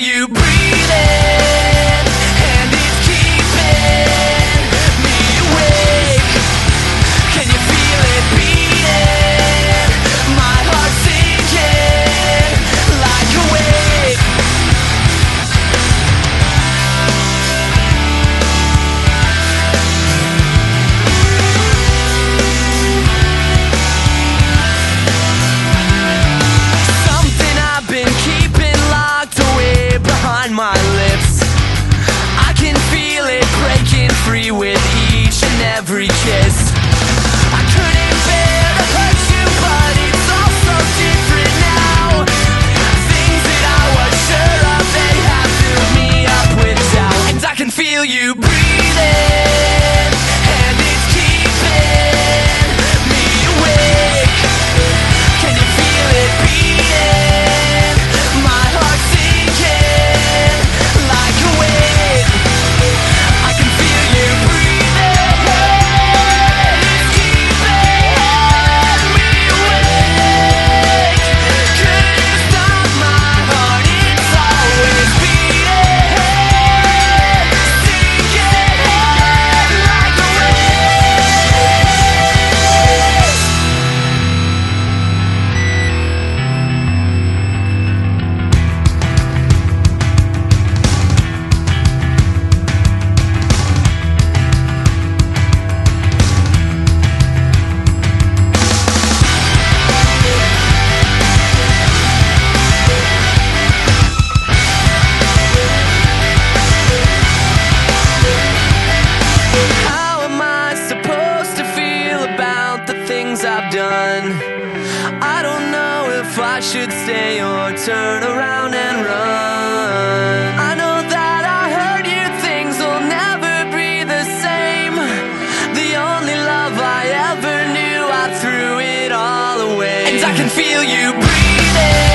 you breathe it? feel you breathing. if I should stay or turn around and run. I know that I hurt you, things will never be the same. The only love I ever knew, I threw it all away. And I can feel you breathing.